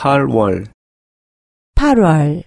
8월. 8월.